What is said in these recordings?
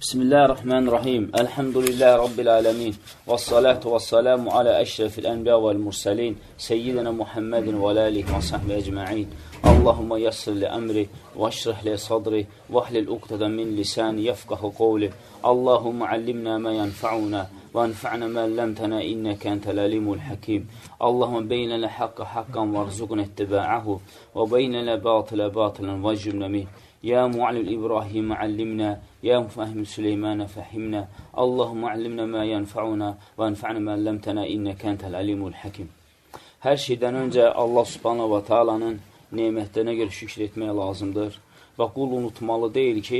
بسم الله الرحمن الرحيم الحمد لله رب العالمين والصلاة والسلام على أشرف الأنبياء والمرسلين سيدنا محمد والاله وصحبه أجمعين اللهم يسر لأمره واشرح لي صدري واحلل من لساني يفقه قولي اللهم علمنا ما ينفعنا وانفعنا ما علمتنا إنك أنت لليم الحكيم اللهم بين لحق حق حقا وارزقنا اتباعه وبين لباطل باطلا واجبنا منه beynənə batilə batilən və cümlə min. يا معلم إبراهيم علمنا يا مفهم سليمان فهمنا اللهم علمنا ما ينفعنا وانفعنا ما علمتنا إنك أنت العليم الحكيم Hər şeydən öncə Allah subhanahu wa ta'alanın nemətlərinə görə şükür etmək lazımdır. Və qul unutmalı deyil ki,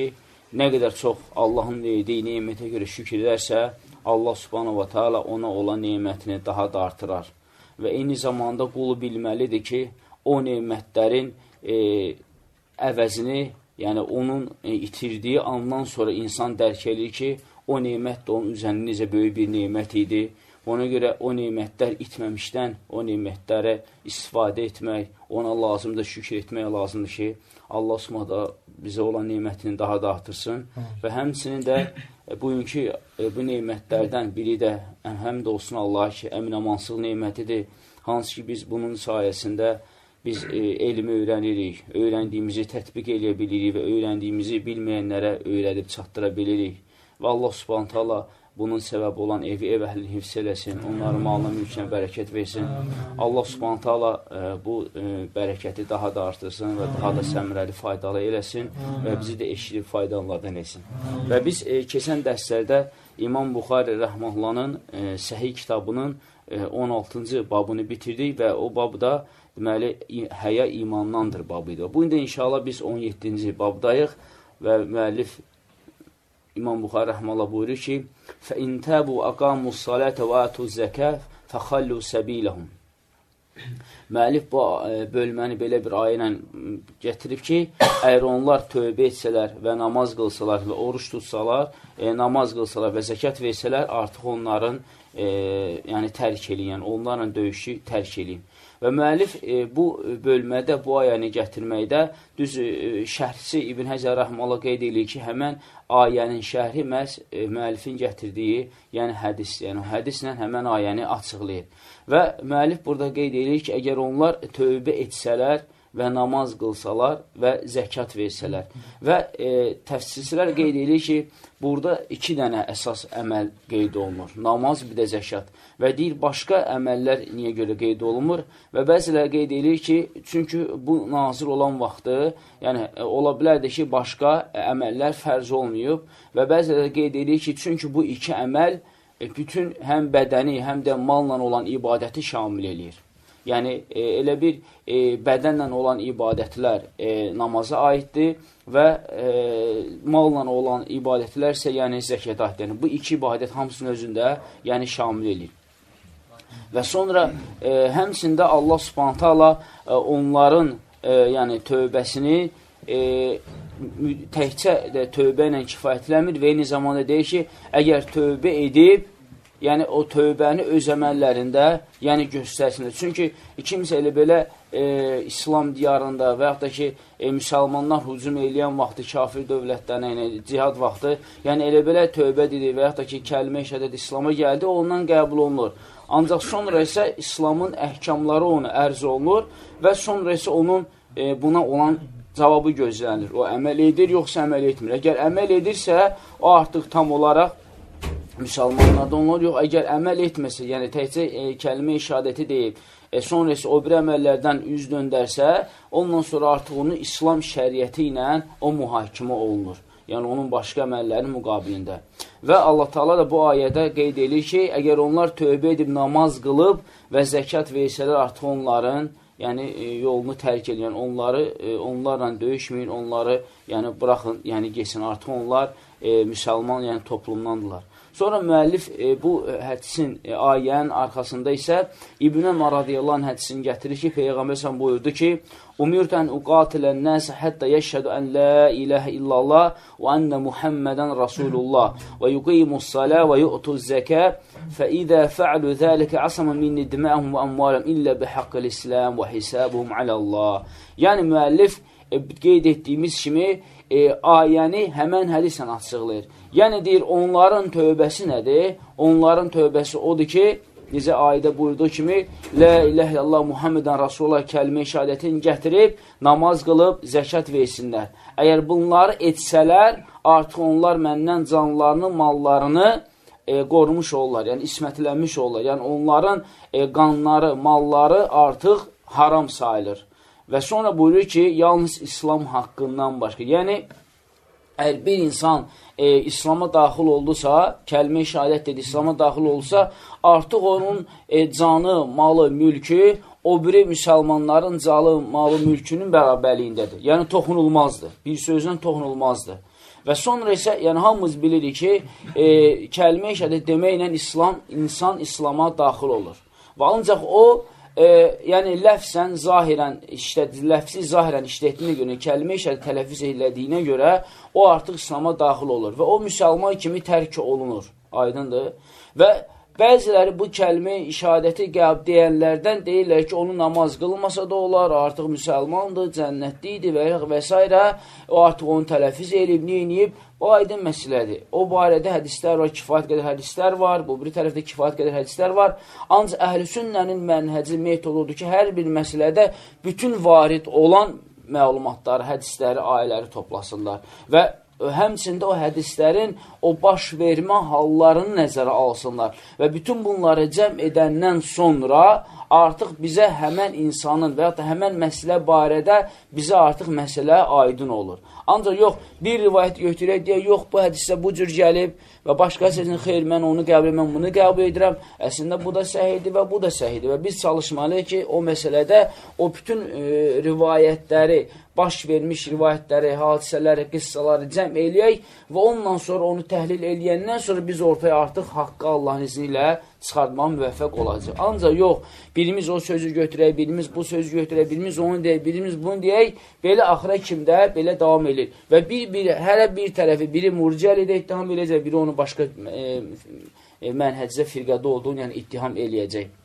nə qədər çox Allahın verdiyi nemətə görə şükür edərsə, Allah subhanahu wa ta'ala ona olan nemətini daha da artırar. Və eyni zamanda qulu bilməlidir ki, o nemətlərin e, əvəzini Yəni, onun e, itirdiyi andan sonra insan dərk edir ki, o neymət də onun üzərində necə böyük bir neymət idi. Ona görə o neymətlər itməmişdən o neymətlərə istifadə etmək, ona lazımdır, şükür etmək lazımdır ki, Allah da bizə olan neymətini daha da artırsın. Və həmçinin də e, bugünkü e, bu neymətlərdən biri də həm də olsun Allah ki, əmin-amansıq neymətidir, hansı ki, biz bunun sayəsində biz e, elmi öyrənirik, öyrəndiyimizi tətbiq eləyə bilirik və öyrəndiyimizi bilməyənlərə öyrədib çatdıra bilirik. Və Allah subhanət hala bunun səbəbi olan evi ev əhlini hifz eləsin, onların malına mülkünə bərəkət versin. Allah subhanət hala e, bu e, bərəkəti daha da artırsın və daha da səmrəli faydalı eləsin və bizi də eşidib faydalardan etsin. Və biz e, keçən dərslərdə İmam Buxari Rəhməhlanın e, Səhih kitabının e, 16-cı babını bitirdik və o babda deməli, həya imandandır babı idi. Bu indi inşallah biz 17-ci babdayıq və müəllif İmam Buxar rəhməllah buyurur ki, فَاِنْ تَابُوا أَقَامُوا الصَّلَاةَ وَآتُوا الزَّكَاةَ فَخَلُّوا سَبِيلَهُمْ Müəllif bu e, bölməni belə bir ayə ilə gətirib ki, əgər onlar tövbə etsələr və namaz qılsalar və oruç tutsalar, e, namaz qılsalar və zəkat versələr, artıq onların e, yəni tərk eləyin, onlarla döyüşü tərk eləyin. Və müəllif e, bu bölmədə bu ayəni gətirməkdə düz e, şərhçi İbn Həcər Rəhmələ qeyd edir ki, həmən ayənin şərhi məhz e, müəllifin gətirdiyi, yəni hədis, yəni hədislə həmən ayəni açıqlayır. Və müəllif burada qeyd edir ki, əgər onlar tövbə etsələr, və namaz qılsalar və zəkat versələr. Və e, təfsirçilər qeyd edir ki, burada iki dənə əsas əməl qeyd olunur. Namaz, bir də zəkat. Və deyir, başqa əməllər niyə görə qeyd olunmur? Və bəzilər qeyd edir ki, çünki bu nazir olan vaxtı, yəni e, ola bilərdir ki, başqa əməllər fərz olmayıb və bəzilər qeyd edir ki, çünki bu iki əməl e, bütün həm bədəni, həm də malla olan ibadəti şamil eləyir. Yəni, e, elə bir e, bədənlə olan ibadətlər e, namaza aiddir və e, malla olan ibadətlər isə yəni zəkət aiddir. Yəni, bu iki ibadət hamısının özündə yəni şamil edir. Və sonra e, həmçində Allah subhanətə Allah e, onların e, yəni tövbəsini e, təkcə də tövbə ilə kifayətləmir və eyni zamanda deyir ki, əgər tövbə edib yəni o tövbəni öz əməllərində yəni göstərsinlər. Çünki kimsə elə belə e, İslam diyarında və yaxud da ki, e, müsəlmanlar hücum eləyən vaxtı, kafir dövlətlərinə, yəni cihad vaxtı, yəni elə belə tövbə dedi və yaxud da ki, kəlmə şəhədət İslama gəldi, ondan qəbul olunur. Ancaq sonra isə İslamın əhkamları ona ərz olunur və sonra isə onun e, buna olan cavabı gözlənilir. O əməl edir, yoxsa əməl etmir. Əgər əməl edirsə, o artıq tam olaraq müsəlmanlardan onlar yox, əgər əməl etməsə, yəni təkcə e, kəlmə işadəti deyib, e, sonra isə o bir əməllərdən üz döndərsə, ondan sonra artıq onu İslam şəriəti ilə o mühakimə olunur. Yəni, onun başqa əməllərinin müqabilində. Və Allah Taala da bu ayədə qeyd edir ki, əgər onlar tövbə edib namaz qılıb və zəkat versələr, artıq onların yəni e, yolunu tərk edin, yəni onları e, onlarla döyüşməyin, onları yəni buraxın, yəni geçsin. Artıq onlar e, müsəlman, yəni toplumdandırlar. Sonra müəllif e, bu hədisin, e, ayənin arxasında isə İbn Ömər radiyallahu anh hədisini gətirir ki, Peyğəmbər sən buyurdu ki, Umirtən uqatilən nəsə hətta yəşhədu ən la iləhə illallah və ənə Muhammədən Rasulullah və yuqimus salə və yu'tuz zəkə fə idə fəalu zəlikə asama minni diməhum və əmvaləm illə bihaqqil İslam və hisabuhum aləllah. Yəni müəllif e, qeyd etdiyimiz kimi e, ayəni həmən hədislə açıqlayır. Yəni deyir, onların tövbəsi nədir? Onların tövbəsi odur ki, necə ayədə buyurduğu kimi, Lə iləh illallah Muhammedən Rasulullah kəlmə şəhadətini gətirib, namaz qılıb, zəkat versinlər. Əgər bunları etsələr, artıq onlar məndən canlarını, mallarını e, qorumuş olurlar, yəni ismətlənmiş olurlar. Yəni onların e, qanları, malları artıq haram sayılır. Və sonra buyurur ki, yalnız İslam haqqından başqa. Yəni, əgər bir insan e, İslama daxil oldusa, kəlmə şəhadət dedi, İslama daxil olsa, artıq onun e, canı, malı, mülkü o biri müsəlmanların calı, malı, mülkünün bərabərliyindədir. Yəni, toxunulmazdır. Bir sözlə toxunulmazdır. Və sonra isə, yəni hamımız bilirik ki, e, kəlmə şəhadət deməklə İslam, insan İslama daxil olur. Və ancaq o, e, yəni ləfsən, zahirən, işləd, ləfsi zahirən işlətdiyinə görə, kəlmə işlə tələffüz edildiyinə görə o artıq İslama daxil olur və o müsəlman kimi tərk olunur. Aydındır. Və Bəziləri bu kəlmə işadəti qəb deyənlərdən deyirlər ki, onu namaz qılmasa da olar, artıq müsəlmandır, cənnətlidir və, və s. O artıq onu tələfiz edib, neyiniyib, o aydın məsələdir. O barədə hədislər var, kifayət qədər hədislər var, bu bir tərəfdə kifayət qədər hədislər var. Ancaq əhl-i sünnənin mənhəci metodudur ki, hər bir məsələdə bütün varid olan məlumatları, hədisləri, ayələri toplasınlar. Və həmçində o hədislərin o baş vermə hallarını nəzərə alsınlar və bütün bunları cəm edəndən sonra artıq bizə həmən insanın və ya da həmən məsələ barədə bizə artıq məsələ aydın olur. Ancaq yox, bir rivayət götürək deyə, yox, bu hədisdə bu cür gəlib və başqa sözün xeyr, mən onu qəbul mən bunu qəbul edirəm. Əslində bu da səhidir və bu da səhidir və biz çalışmalıyıq ki, o məsələdə o bütün e, rivayətləri, baş vermiş rivayətləri, hadisələri, qıssaları cəm eləyək və ondan sonra onu təhlil eləyəndən sonra biz ortaya artıq haqqı Allahın izni ilə çıxartmağa müvəffəq olacaq. Ancaq yox, birimiz o sözü götürək, birimiz bu sözü götürək, birimiz onu deyək, birimiz bunu deyək, belə axıra kimdə belə davam edir. Və bir, bir, hələ bir tərəfi, biri murciəli də ittiham eləyəcək, biri onu başqa e, e, mənhəcdə firqədə olduğunu, yəni ittiham eləyəcək.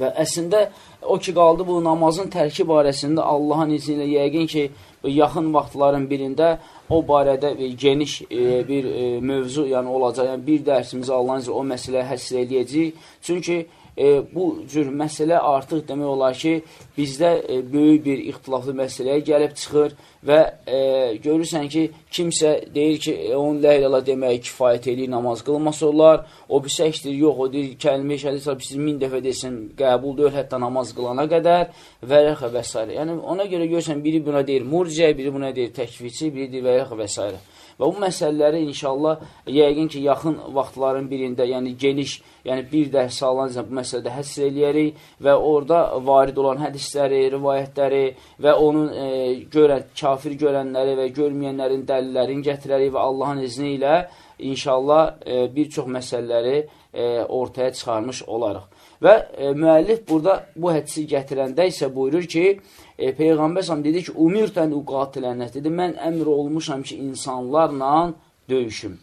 Və əslində o ki qaldı bu namazın tərki barəsində Allahın izni ilə yəqin ki, yaxın vaxtların birində o barədə geniş e, bir e, mövzu yəni olacaq. Yəni bir dərsimizi Allahın izni o məsələyə həsr eləyəcəyik. Çünki e, bu cür məsələ artıq demək olar ki, bizdə e, böyük bir ixtilaflı məsələyə gəlib çıxır və e, görürsən ki, kimsə deyir ki, e, onun lə ilə deməyə kifayət edir, namaz qılması olar, o bir səkdir, yox, o deyir, kəlmə şəhədə siz min dəfə desin, qəbul deyil, hətta namaz qılana qədər və rəxə və s. Yəni, ona görə görürsən, biri buna deyir murciə, biri buna deyir təkvici, biri deyir və rəxə və s. Və bu məsələləri inşallah yəqin ki, yaxın vaxtların birində, yəni geniş, yəni bir dərs sağlanacaq bu məsələdə həsr eləyərik və orada varid olan hədisləri, rivayətləri və onun e, görən, kafir görənləri və görməyənlərin dəlillərini gətirərik və Allahın izni ilə inşallah e, bir çox məsələləri e, ortaya çıxarmış olarıq. Və e, müəllif burada bu hədisi gətirəndə isə buyurur ki, e, Peyğəmbər səhəm dedi ki, umirtən uqatilənət dedi, mən əmr olmuşam ki, insanlarla döyüşüm.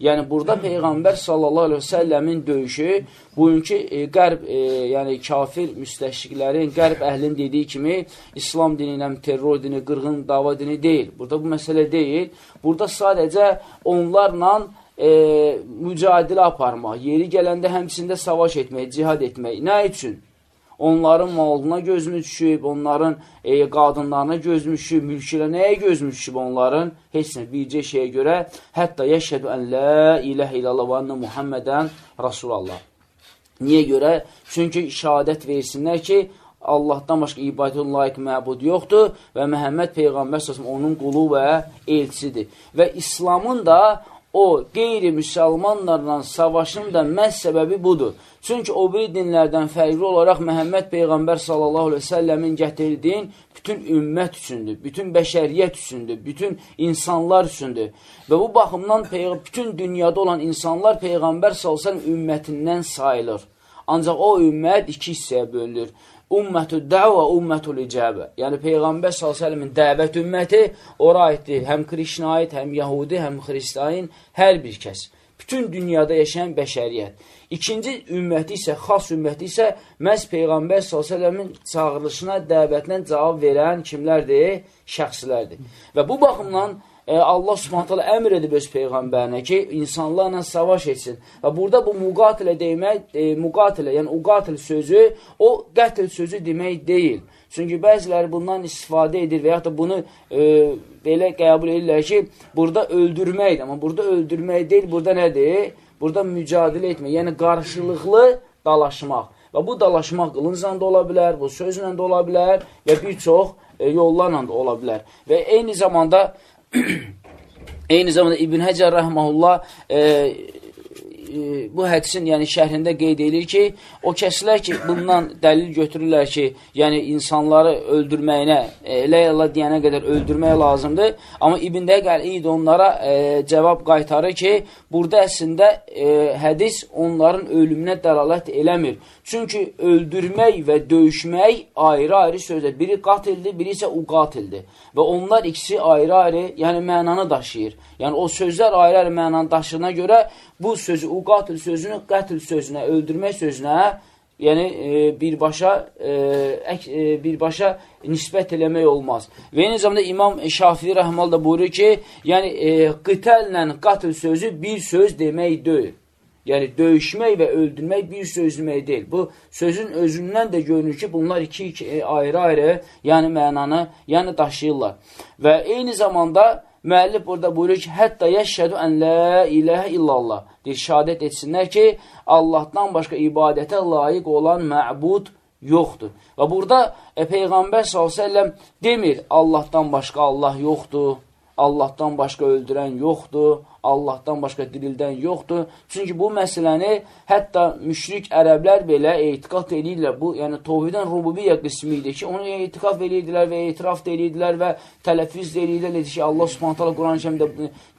Yəni, burada Peyğəmbər sallallahu aleyhi ve səlləmin döyüşü bugünkü e, qərb, e, yəni kafir müstəşriqlərin, qərb əhlin dediyi kimi İslam dini ilə terror dini, qırğın dava dini deyil. Burada bu məsələ deyil. Burada sadəcə onlarla e, mücadilə aparmaq, yeri gələndə həmçində savaş etmək, cihad etmək. Nə üçün? Onların malına gözümüz düşüb, onların e, qadınlarına gözümüz düşüb, mülkülə nəyə gözümüz düşüb onların? Heç nə, bircə şeyə görə, hətta yəşhədü ən lə iləh illallah və ənə Muhammədən Rasulallah. Niyə görə? Çünki şəhadət versinlər ki, Allahdan başqa ibadətun layiq məbud yoxdur və Məhəmməd Peyğəmbər səsəm onun qulu və elçisidir. Və İslamın da o qeyri-müsəlmanlarla savaşın da məhz səbəbi budur. Çünki o biri dinlərdən fərqli olaraq Məhəmməd Peyğəmbər sallallahu aleyhi ve səlləmin gətirdiyin bütün ümmət üçündür, bütün bəşəriyyət üçündür, bütün insanlar üçündür. Və bu baxımdan bütün dünyada olan insanlar Peyğəmbər sallallahu aleyhi ve səlləm ümmətindən sayılır. Ancaq o ümmət iki hissəyə bölünür ümmətü dəvə, ümmətül icəbə. Yəni, Peyğəmbər s.ə.v-in dəvət ümməti ora aiddir. Həm Krişna aid, həm Yahudi, həm Xristiyan, hər bir kəs. bütün dünyada yaşayan bəşəriyyət. İkinci ümməti isə, xas ümməti isə məhz Peyğəmbər s.ə.v-in çağırılışına, dəvətinə cavab verən kimlərdir? Şəxslərdir. Və bu baxımdan Allah subhanətələ əmr edib öz Peyğəmbərinə ki, insanlarla savaş etsin. Və burada bu müqatilə demək, e, müqatilə, yəni uqatil sözü, o qətl sözü demək deyil. Çünki bəziləri bundan istifadə edir və yaxud da bunu e, belə qəbul edirlər ki, burada öldürməkdir. Amma burada öldürmək deyil, burada nədir? Burada mücadilə etmək, yəni qarşılıqlı dalaşmaq. Və bu dalaşmaq qılıncla da ola bilər, bu sözlə də ola bilər və bir çox e, yollarla da ola bilər. Və eyni zamanda eyni zamanda İbn Həcər rəhməhullah e, bu hədisin yəni şərhində qeyd edir ki, o kəslər ki, bundan dəlil götürürlər ki, yəni insanları öldürməyinə, e, elə Allah deyənə qədər öldürmək lazımdır. Amma İbn Dəqəl onlara e, cavab qaytarır ki, burada əslində e, hədis onların ölümünə dəlalət eləmir. Çünki öldürmək və döyüşmək ayrı-ayrı sözdür. Biri qatildir, biri isə uqatildir. Və onlar ikisi ayrı-ayrı, yəni mənanı daşıyır. Yəni o sözlər ayrı-ayrı mənanı daşıyına görə bu sözü, uqatil sözünü qətl sözünə, öldürmək sözünə, yəni e, birbaşa e, e, birbaşa nisbət eləmək olmaz. Və eyni zamanda İmam Şafii rəhmal da buyurur ki, yəni e, qitəllə qatl sözü bir söz demək deyil. Yəni, döyüşmək və öldürmək bir söz demək deyil. Bu, sözün özündən də görünür ki, bunlar iki ayrı-ayrı, yəni mənanı, yəni daşıyırlar. Və eyni zamanda müəllif burada buyurur ki, hətta yəşhədu ən lə iləhə illallah. Şəhadət etsinlər ki, Allahdan başqa ibadətə layiq olan məbud yoxdur. Və burada e, Peyğəmbər s.ə.v demir, Allahdan başqa Allah yoxdur, Allahdan başqa öldürən yoxdur, Allahdan başqa dirildən yoxdur. Çünki bu məsələni hətta müşrik ərəblər belə etiqat edirlər. Bu, yəni tovhidən rububiyyə qismi idi ki, onu etiqat edirdilər və etiraf edirdilər və tələffüz edirdilər. Dedi ki, Allah subhanətələ Quran-ı kəmdə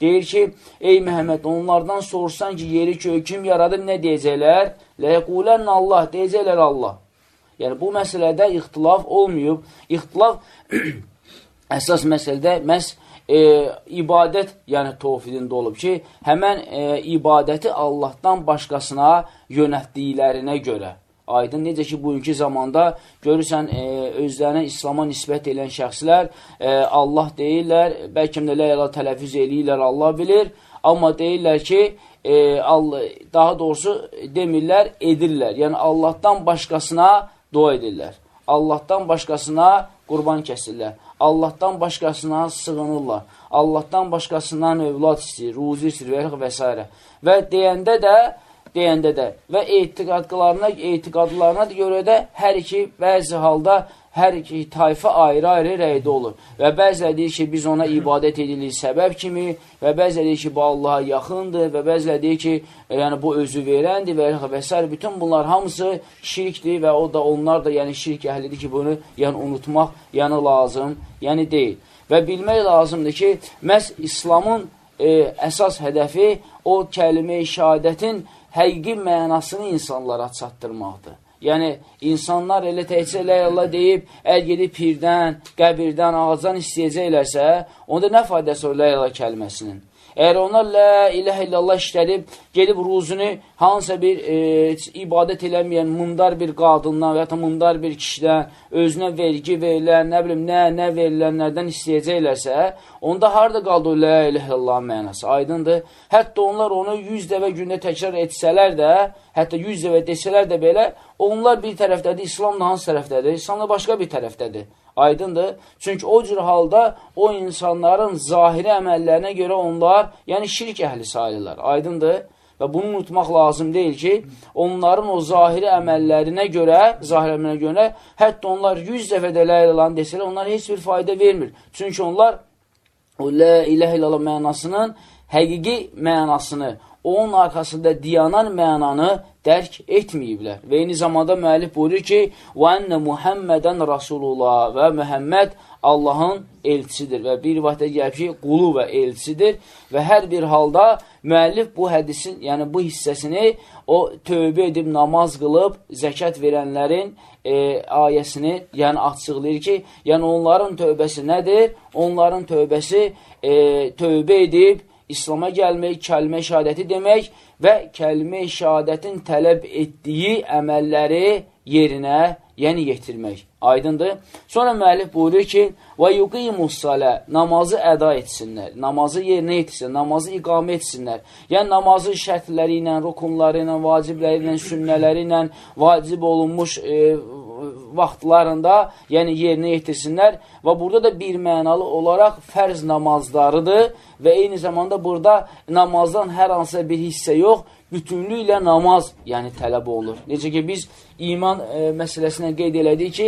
deyir ki, ey Məhəmməd, onlardan sorsan ki, yeri köy kim yaradıb, nə deyəcəklər? Ləyəqulən Allah, deyəcəklər Allah. Yəni, bu məsələdə ixtilaf olmayıb. İxtilaf əsas məsələdə məhz e, ibadət, yəni tovfidində olub ki, həmən e, ibadəti Allahdan başqasına yönətdiklərinə görə. Aydın necə ki, bugünkü zamanda görürsən, e, özlərinə İslama nisbət edən şəxslər e, Allah deyirlər, bəlkə də lə tələfüz eləyirlər, Allah bilir, amma deyirlər ki, e, Allah, daha doğrusu demirlər, edirlər. Yəni, Allahdan başqasına dua edirlər. Allahdan başqasına qurban kəsirlər. Allahdan başqasına sığınırlar. Allahdan başqasından övlad istəyir, ruzi istəyir və s. Və deyəndə də deyəndə də və etiqadlarına, etiqadlarına görə də hər iki bəzi halda hər iki tayfa ayrı-ayrı rəydə olur. Və bəziləri deyir ki, biz ona ibadət edirik səbəb kimi və bəziləri deyir ki, bu Allaha yaxındır və bəziləri deyir ki, yəni bu özü verəndir və, və s. Bütün bunlar hamısı şirkdir və o da onlar da yəni şirk əhlidir ki, bunu yəni unutmaq yəni lazım, yəni deyil. Və bilmək lazımdır ki, məhz İslamın e, əsas hədəfi o kəlime-i şəhadətin həqiqi mənasını insanlara çatdırmaqdır. Yəni, insanlar elə təhcə ilə Allah deyib, əl gedib pirdən, qəbirdən, ağacdan istəyəcəklərsə, onda nə faydəsi o ilə kəlməsinin? Əgər onlar lə iləhə illallah işlədib, gedib ruzunu hansısa bir e, ibadət eləməyən mundar bir qadından və ya mundar bir kişidən özünə vergi verilən, nə bilim, nə, nə verilənlərdən istəyəcəklərsə, onda harada qaldı o lə iləhə illallah mənası? Aydındır. Hətta onlar onu 100 dəvə gündə təkrar etsələr də, hətta 100 dəvə desələr də belə, onlar bir tərəfdədir, İslam da hansı tərəfdədir? İslam da başqa bir tərəfdədir. Aydındır. Çünki o cür halda o insanların zahiri əməllərinə görə onlar, yəni şirk əhli sayılırlar. Aydındır. Və bunu unutmaq lazım deyil ki, onların o zahiri əməllərinə görə, zahiri əməllərinə görə, hətta onlar 100 dəfə də lə ilan desələr, onlar heç bir fayda vermir. Çünki onlar o lə iləh ilallah mənasının həqiqi mənasını, onun arxasında diyanan mənanı dərk etməyiblər. Və eyni zamanda müəllif buyurur ki, وَأَنَّ Muhammədən Rasulullah və Mühəmməd Allahın elçisidir və bir vaxtda gəlib ki, qulu və elçisidir və hər bir halda müəllif bu hədisin, yəni bu hissəsini o tövbə edib namaz qılıb zəkat verənlərin e, ayəsini yəni açıqlayır ki, yəni onların tövbəsi nədir? Onların tövbəsi e, tövbə edib İslama gəlmək, kəlmə şəhadəti demək və kəlmə şəhadətin tələb etdiyi əməlləri yerinə, yəni yetirmək. Aydındır. Sonra müəllif buyurur ki, və yuqimus salə, namazı əda etsinlər, namazı yerinə yetirsinlər, namazı iqamə etsinlər. Yəni, namazın şərtləri ilə, rukunları ilə, vacibləri ilə, sünnələri ilə, vacib olunmuş e, vaxtlarında, yəni yerinə yetirsinlər və burada da bir mənalı olaraq fərz namazlarıdır və eyni zamanda burada namazdan hər hansısa bir hissə yox, bütünlüklə namaz yəni tələb olunur. Necə ki, biz iman e, məsələsinə qeyd elədik ki,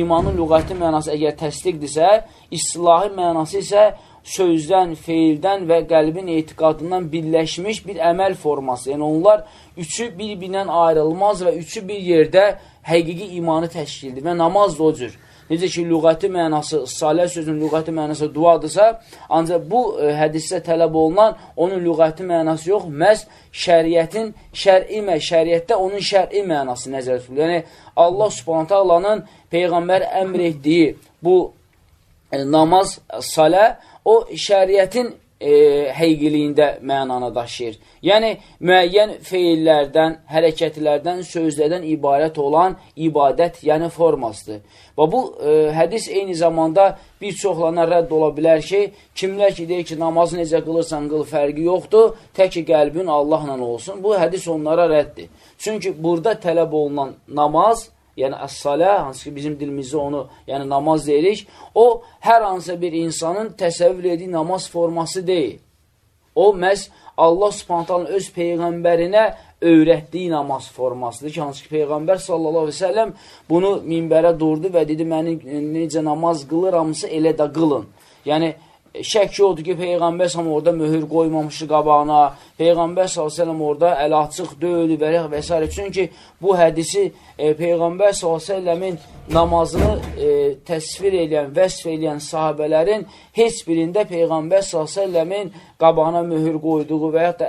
imanın lüğəti mənası əgər təsdiqdirsə, islahi mənası isə sözdən, feildən və qəlbin etiqadından birləşmiş bir əməl forması. Yəni, onlar üçü bir-birindən ayrılmaz və üçü bir yerdə həqiqi imanı təşkildir və namaz da o cür. Necə ki, lüğəti mənası, salə sözün lüğəti mənası duadırsa, ancaq bu ə, e, hədisdə tələb olunan onun lüğəti mənası yox, məhz şəriətin, şəri mə, şəriətdə onun şəri mənası nəzər tutulur. Yəni, Allah subhanətə Allahın Peyğəmbər əmr etdiyi bu ə, e, namaz, salə, o şəriətin e, həqiqiliyində mənana daşıyır. Yəni, müəyyən feillərdən, hərəkətlərdən, sözlərdən ibarət olan ibadət, yəni formasıdır. Və bu e, hədis eyni zamanda bir çoxlarına rədd ola bilər ki, kimlər ki, deyir ki, namazı necə qılırsan, qıl fərqi yoxdur, tək ki, qəlbin Allahla olsun. Bu hədis onlara rəddir. Çünki burada tələb olunan namaz, yəni əs-salə, hansı ki bizim dilimizdə onu, yəni namaz deyirik, o hər hansısa bir insanın təsəvvür etdiyi namaz forması deyil. O məhz Allah subhantalın öz peyğəmbərinə öyrətdiyi namaz formasıdır ki, hansı ki Peyğəmbər sallallahu aleyhi ve sellem bunu minbərə durdu və dedi, məni necə namaz qılıramsa elə də qılın. Yəni, şək odur ki, Peyğəmbər s.ə.v orada möhür qoymamışdı qabağına, Peyğəmbər s.ə.v orada əl açıq döyülü və, və s. Çünki bu hədisi e, Peyğəmbər s.ə.v-in namazını e, təsvir edən, vəsf edən sahabələrin heç birində Peyğəmbər s.ə.v-in qabağına möhür qoyduğu və yaxud da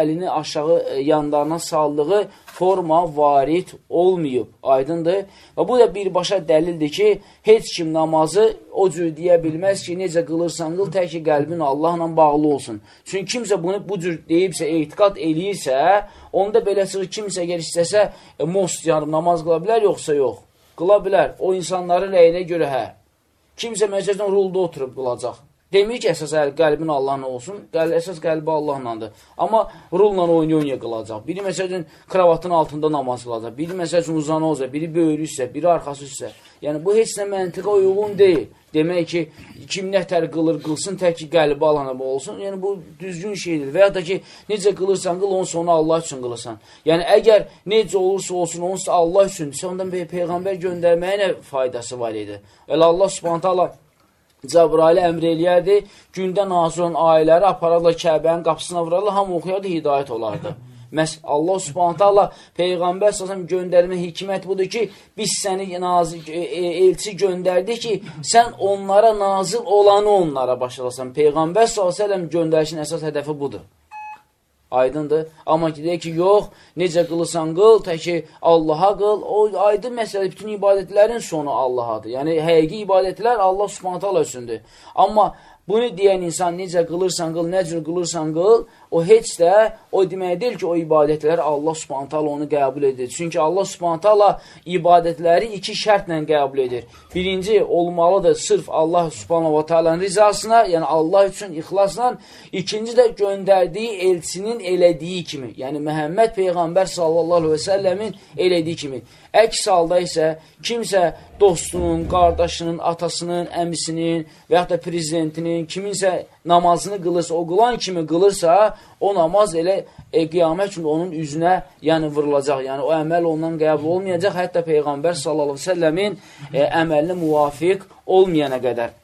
əlini aşağı e, yanlarına saldığı forma varid olmayıb, aydındır. Və bu da birbaşa dəlildir ki, heç kim namazı o cür deyə bilməz ki, necə qılırsan qıl, tək ki, qəlbin Allahla bağlı olsun. Çünki kimsə bunu bu cür deyibsə, etiqat eləyirsə, onda belə çıxır, kimsə əgər istəsə, e, most yarım namaz qıla bilər, yoxsa yox. Qıla bilər, o insanların rəyinə görə hə. Kimsə məsələn rulda oturub qılacaq. Demir ki, əsas qəlbin Allahla olsun, qəl əsas qəlbi Allahlandır. Amma rulla oynaya-oynaya qılacaq. Biri məsələn kravatın altında namaz qılacaq, biri məsələn uzanı olacaq, biri böyrü üstə, biri arxası üstə. Yəni bu heç nə məntiqə uyğun deyil. Demək ki, kim nətər qılır, qılsın, tək ki, qəlbi alana olsun. Yəni, bu düzgün şeydir. Və ya da ki, necə qılırsan, qıl, onun sonu Allah üçün qılırsan. Yəni, əgər necə olursa olsun, onsa Allah üçündürsə, ondan Pey Peyğəmbər göndərməyə nə faydası var idi? Elə Allah subhanətə Allah Cəbrailə əmr eləyərdi, gündə nazir olan ailələri apararlar Kəbənin qapısına vurarlar, hamı oxuyardı, hidayət olardı. Məhz Allah subhanətə Allah Peyğəmbər səsəm göndərmə hikmət budur ki, biz səni nazir, e, e, elçi göndərdik ki, sən onlara nazil olanı onlara başlasan. Peyğəmbər səsələm göndərişin əsas hədəfi budur. Aydındır. Amma ki, deyək ki, yox, necə qılırsan qıl, tək ki, Allaha qıl. O aydın məsələ, bütün ibadətlərin sonu Allahadır. Yəni, həqiqi ibadətlər Allah subhanətə Allah üçündür. Amma bunu deyən insan necə qılırsan qıl, nə cür qılırsan qıl, o heç də o demək deyil ki, o ibadətləri Allah subhanətə Allah onu qəbul edir. Çünki Allah subhanətə Allah ibadətləri iki şərtlə qəbul edir. Birinci, olmalıdır sırf Allah subhanətə Allah'ın rizasına, yəni Allah üçün ixlasla. İkinci də göndərdiyi elçinin elədiyi kimi, yəni Məhəmməd Peyğəmbər sallallahu aleyhi və səlləmin elədiyi kimi. Əks halda isə kimsə dostunun, qardaşının, atasının, əmisinin və yaxud da prezidentinin, kiminsə namazını qılırsa, o qılan kimi qılırsa, o namaz elə e, qiyamət üçün onun üzünə yəni vurulacaq. Yəni o əməl ondan qəbul olmayacaq, hətta Peyğəmbər sallallahu əleyhi və səlləmin e, əməlinə muvafiq olmayana qədər.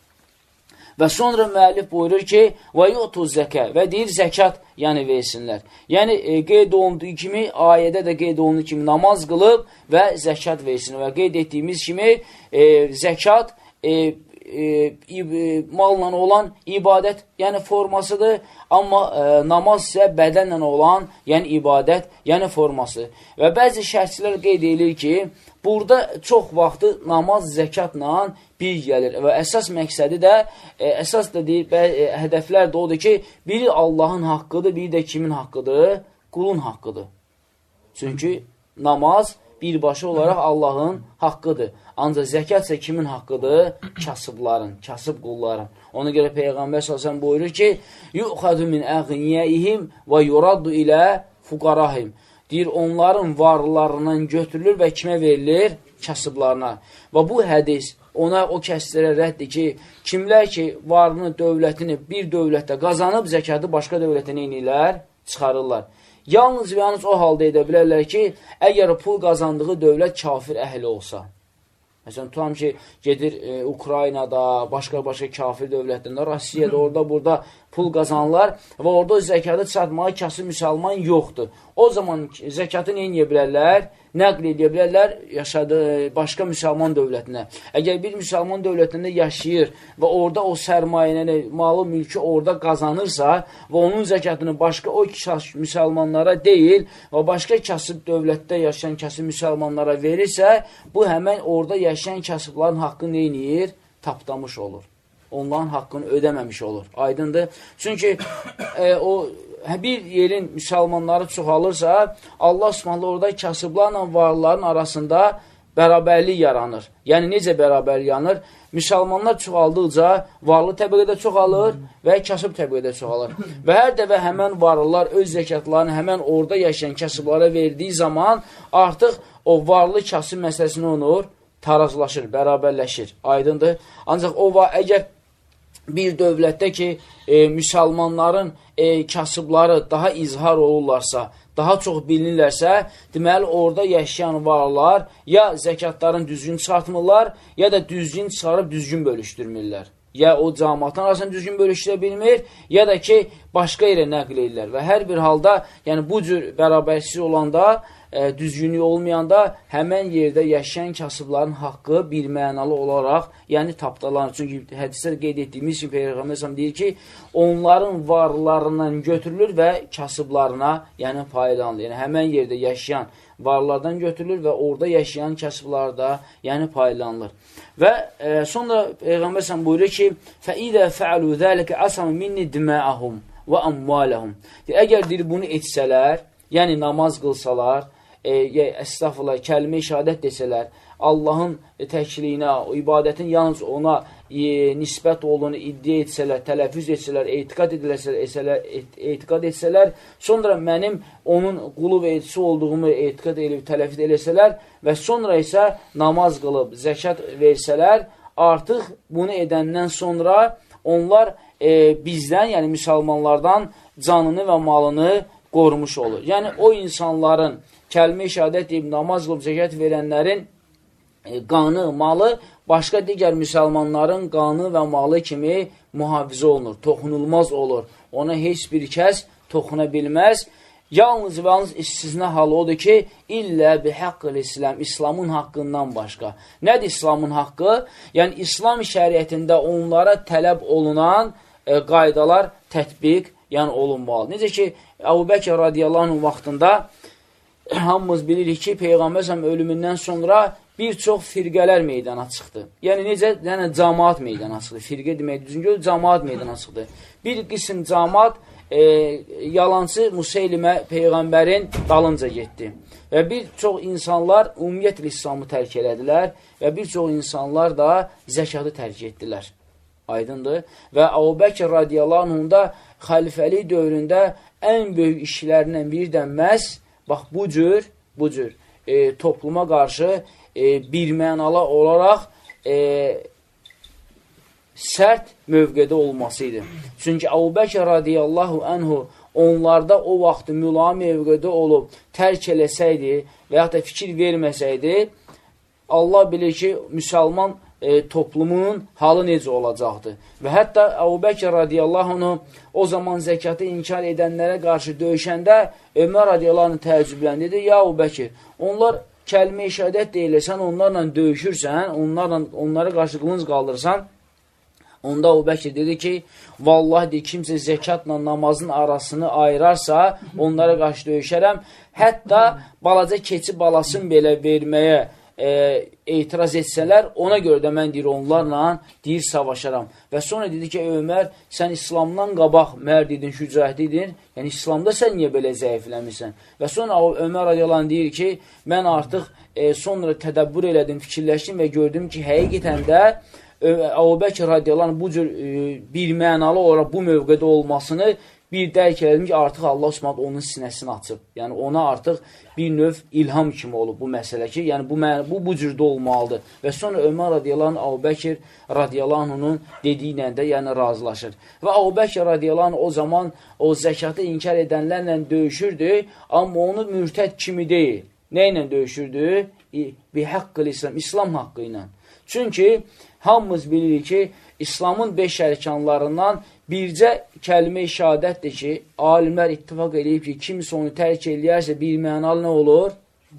Və sonra müəllif buyurur ki, və yutu zəkə və deyir zəkat, yəni versinlər. Yəni e, qeyd olunduğu kimi, ayədə də qeyd olunduğu kimi namaz qılıb və zəkat versin. Və qeyd etdiyimiz kimi e, zəkat e, e, e, malla olan ibadət, yəni formasıdır, amma e, namaz isə bədənlə olan, yəni ibadət, yəni forması. Və bəzi şərhçilər qeyd edir ki, burada çox vaxtı namaz zəkatla bir gəlir və əsas məqsədi də, e, əsas da deyir, bə, e, hədəflər də odur ki, biri Allahın haqqıdır, biri də kimin haqqıdır? Qulun haqqıdır. Çünki namaz birbaşa olaraq Allahın haqqıdır. Ancaq zəkat isə kimin haqqıdır? Kasıbların, kasıb qulların. Ona görə Peyğəmbər s.ə.v buyurur ki, Yuxadu min əğniyyəyihim və yuraddu ilə fuqarahim. Deyir, onların varlarından götürülür və kimə verilir? Kasıblarına. Və bu hədis ona o kəslərə rəddir ki, kimlər ki, varını, dövlətini bir dövlətdə qazanıb, zəkatı başqa dövlətə neynirlər? Çıxarırlar. Yalnız və yalnız o halda edə bilərlər ki, əgər pul qazandığı dövlət kafir əhli olsa. Məsələn, tutam ki, gedir e, Ukraynada, başqa-başqa kafir dövlətlərində, Rusiyada, orada, burada pul qazanırlar və orada zəkatı çatmağa kasıb müsəlman yoxdur. O zaman zəkatı nə edə bilərlər? Nəql edə bilərlər yaşadığı başqa müsəlman dövlətinə. Əgər bir müsəlman dövlətində yaşayır və orada o sərmayəni, malı, mülkü orada qazanırsa və onun zəkatını başqa o müsəlmanlara deyil və başqa kasıb dövlətdə yaşayan kasıb müsəlmanlara verirsə, bu həmən orada yaşayan kasıbların haqqı neyniyir? Tapdamış olur onların haqqını ödəməmiş olur. Aydındır. Çünki e, o bir yerin müsəlmanları çoxalırsa, Allah Subhanahu orada kasıblarla varlıların arasında bərabərlik yaranır. Yəni necə bərabərlik yaranır? Müsəlmanlar çoxaldıqca varlı təbəqədə çoxalır və kasıb təbəqədə çoxalır. Və hər dəfə həmən varlılar öz zəkatlarını həmən orada yaşayan kasıblara verdiyi zaman artıq o varlı kasıb məsələsini onur, tarazlaşır, bərabərləşir. Aydındır. Ancaq o əgər bir dövlətdə ki, e, müsəlmanların e, kasıbları daha izhar olurlarsa, daha çox bilinirlərsə, deməli, orada yaşayan varlar ya zəkatların düzgün çıxartmırlar, ya da düzgün çıxarıb düzgün bölüşdürmürlər. Ya o cəmatın arasını düzgün bölüşdürə bilmir, ya da ki, başqa yerə nəql edirlər. Və hər bir halda, yəni bu cür bərabərsiz olanda, e, düzgünlük olmayanda həmən yerdə yaşayan kasıbların haqqı bir mənalı olaraq, yəni tapdalanır. Çünki hədislər qeyd etdiyimiz kimi Peyğəmbər deyir ki, onların varlarından götürülür və kasıblarına, yəni paylanır. Yəni həmən yerdə yaşayan varlardan götürülür və orada yaşayan kasıblarda, yəni paylanılır. Və e, sonra Peyğəmbər sən buyurur ki, فَإِذَا فَعَلُوا ذَلِكَ أَسَمُ مِنِّ دِمَاءَهُمْ وَأَمْوَالَهُمْ Əgər deyir, bunu etsələr, yəni namaz qılsalar, e, əstəğfurullah, kəlmə işadət desələr, Allahın təkliyinə, ibadətin yalnız ona e, nisbət olduğunu iddia etsələr, tələffüz etsələr, etiqad ediləsələr, et, etiqad etsələr, sonra mənim onun qulu və etisi olduğumu etiqad edib tələffüz eləsələr və sonra isə namaz qılıb, zəkat versələr, artıq bunu edəndən sonra onlar e, bizdən, yəni müsəlmanlardan canını və malını qorumuş olur. Yəni, o insanların kəlmə işadət deyib, namaz qılıb zəkat verənlərin e, qanı, malı başqa digər müsəlmanların qanı və malı kimi mühafizə olunur, toxunulmaz olur. Ona heç bir kəs toxuna bilməz. Yalnız və yalnız istisna halı odur ki, illə bi haqqıl İslam, İslamın haqqından başqa. Nədir İslamın haqqı? Yəni, İslam şəriətində onlara tələb olunan e, qaydalar tətbiq yəni olunmalı. Necə ki, Əbu Bəkir radiyallahu vaxtında hamımız bilirik ki, Peyğəmbər ölümündən sonra bir çox firqələr meydana çıxdı. Yəni necə? Yəni cəmaat meydana çıxdı. Firqə demək düzgün cəmaat meydana çıxdı. Bir qism cəmaat e, yalancı Museylimə Peyğəmbərin dalınca getdi. Və bir çox insanlar ümumiyyətlə İslamı tərk elədilər və bir çox insanlar da zəkatı tərk etdilər. Aydındır. Və Əbu Bəkir radiyallahu anhunda xəlifəlik dövründə ən böyük işlərindən biri də məhz bax bu cür, bu cür e, topluma qarşı e, birmənalı olaraq e, sərt mövqedə olması idi. Çünki Əbu Bəkir radiyallahu anhu onlarda o vaxt müla mövqedə olub tərk eləsəydi və yaxud da fikir verməsəydi, Allah bilir ki, müsəlman e, toplumun halı necə olacaqdır. Və hətta Əbu Bəkir radiyallahu anh o zaman zəkatı inkar edənlərə qarşı döyüşəndə Ömər radiyallahu anh təəccübləndi, dedi, ya Əbu Bəkir, onlar kəlmə işadət deyilə, sən onlarla döyüşürsən, onlarla, onlara qarşı qılınc qaldırsan, Onda o Bəkir dedi ki, vallahi deyir, kimsə zəkatla namazın arasını ayırarsa, onlara qarşı döyüşərəm. Hətta balaca keçi balasını belə verməyə e, etiraz etsələr, ona görə də mən deyir, onlarla deyir, savaşaram. Və sonra dedi ki, Ömər, sən İslamdan qabaq mərd idin, şücahid idin, yəni İslamda sən niyə belə zəifləmirsən? Və sonra Ömər radiyalan deyir ki, mən artıq e, sonra tədəbbür elədim, fikirləşdim və gördüm ki, həqiqətən də Əbu Bəkir radiyallahu bu cür e, bir mənalı olaraq bu mövqedə olmasını bir dərk elədim ki, artıq Allah Subhanahu onun sinəsini açıb. Yəni ona artıq bir növ ilham kimi olub bu məsələ ki, yəni bu bu bu cürdə olmalıdır. Və sonra Ömər radiyallahu anh Əbu Bəkir radiyallahu dediyi ilə də yəni razılaşır. Və Əbu Bəkir radiyallahu o zaman o zəkatı inkar edənlərlə döyüşürdü, amma onu mürtəd kimi deyil. Nə ilə döyüşürdü? Bi haqqı İslam, İslam haqqı ilə. Çünki hamımız bilirik ki, İslamın beş ərkanlarından bircə kəlmə-i şəhadətdir ki, alimlər ittifak edib ki, kimsə onu tərk eləyərsə bir mənalı nə olur?